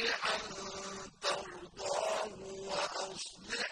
صالحا ترضاه وأصلح